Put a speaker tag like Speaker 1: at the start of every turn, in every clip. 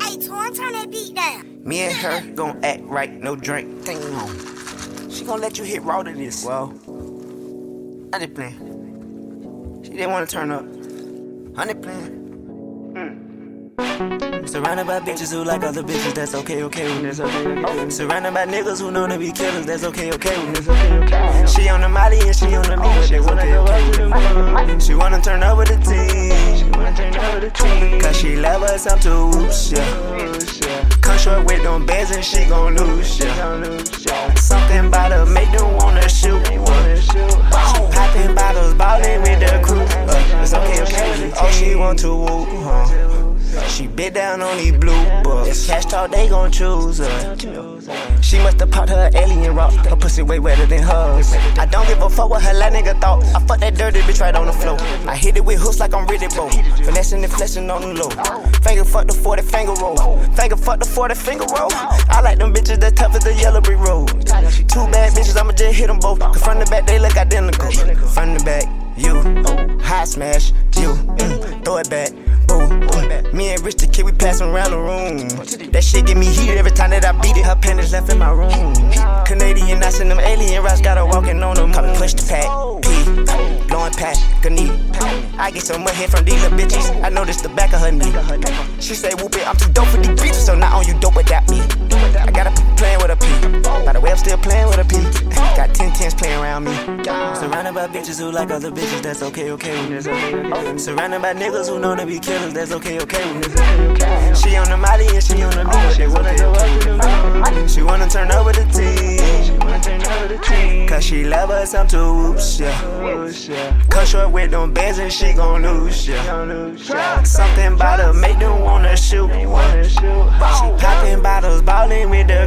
Speaker 1: Hey, Torn, turn that beat down.
Speaker 2: Me and her gon' act right, no drink, thing on. She gon' let you hit raw to this. Well, I just playing. She didn't wanna turn up. I just playing. Surrounded by bitches who like other bitches, that's okay, okay with this. Okay, Surrounded by niggas who know to be killers, that's okay, okay with this. She on the Molly and she on the me, but they wanna go up to the. She wanna turn over the team. She wanna turn over the team. Cause she love us, I'm too whoops, yeah. Come short with them bands and she gon' lose, yeah. Something about her make them wanna shoot. Popping bottles, ballin' with the crew. Uh, it's okay, okay. Oh, she want to whoop, huh? She bit down on these blue books. Cash talk, they gon' choose her. She must've popped her alien rock. Her pussy way wetter than hers. I don't give a fuck what her last nigga thought. I fuck that dirty bitch right on the floor. I hit it with hooks like I'm ready, bro. Finessing and flexing on the low. Finger fuck the 40 finger roll. Finger fuck the 40 finger roll. I like them bitches that tough as the yellow brick road. Two bad bitches, I'ma just hit them both. Cause from the back, they look identical. From the back, you. High smash, you. Mm, throw it back. Me and Rich the kid, we passing around the room. That shit get me heated every time that I beat it. Her panties left in my room. Canadian nuts and them alien rocks got her walking on them. Me push the pack. P. Blowing pack. Ganee. I get so much hit from these little bitches. I noticed the back of her knee. She say, whoop it, I'm too dope for these bitches. So not on you dope without Surrounded by bitches who like other bitches, that's okay, okay with this. Surrounded by niggas who know to be killers, that's okay, okay with this. She on the Molly and she on the me, she wanna go up to the moon. She wanna turn over the team. She wanna turn over the team. Cause she love us, I'm too whoops, yeah. Cut short with them bands and she gon' lose, yeah. Something about her make them wanna shoot. She popping bottles, ballin' with the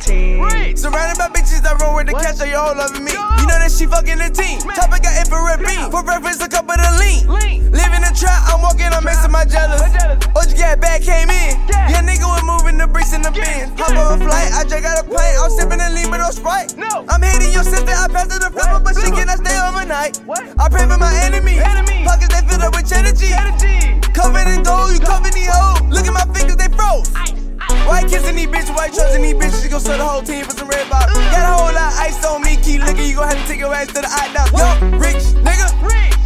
Speaker 2: 17.
Speaker 3: Surrounded by bitches that roll with the cash, they all loving me. You know that she fucking the team. Man. Topic got infrared beam. For breakfast, a cup of the lean. lean. Living a trap, I'm walking, I'm messing my jealous. Oh, you got back, came in. Yeah, nigga was moving the bricks in the bin. Hop on a flight, I just got a plane. I'm sipping the lean, but no sprite. No. I'm hitting your sister, I passed her the flipper, but she cannot stay overnight. I pray for my enemy. Pockets, they filled up with energy. White kissing these bitches, white trusting these bitches. You gon' sell the whole team for some red bottles. Got a whole lot of ice on me, keep looking. You gon' have to take your ass to the eye down. Yo, rich nigga.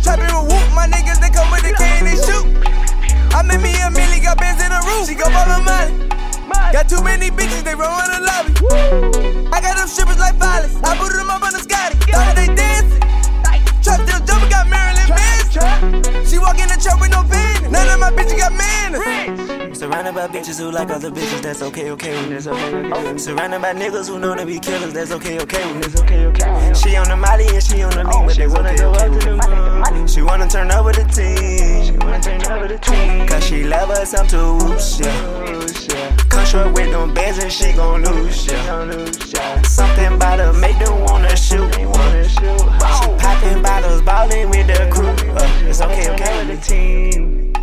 Speaker 3: Trapping with whoop, my niggas, they come with the K and shoot. I made me a milli, got bands in the roof. She go buy my money. Got too many bitches, they run on the
Speaker 2: Surrounded by bitches who like other bitches, that's okay, okay with this, Surrounded by niggas who know to be killers, that's okay, okay with this. She on the molly and she on the lean, oh, but they wanna go up to the moon. She wanna turn over the team. The team. Cause she love us, I'm too whoosh, yeah. Come short with them bands and she gon' lose, yeah. Something about her make them wanna shoot. She poppin bottles, ballin' with the crew. Uh, it's okay, okay with the team.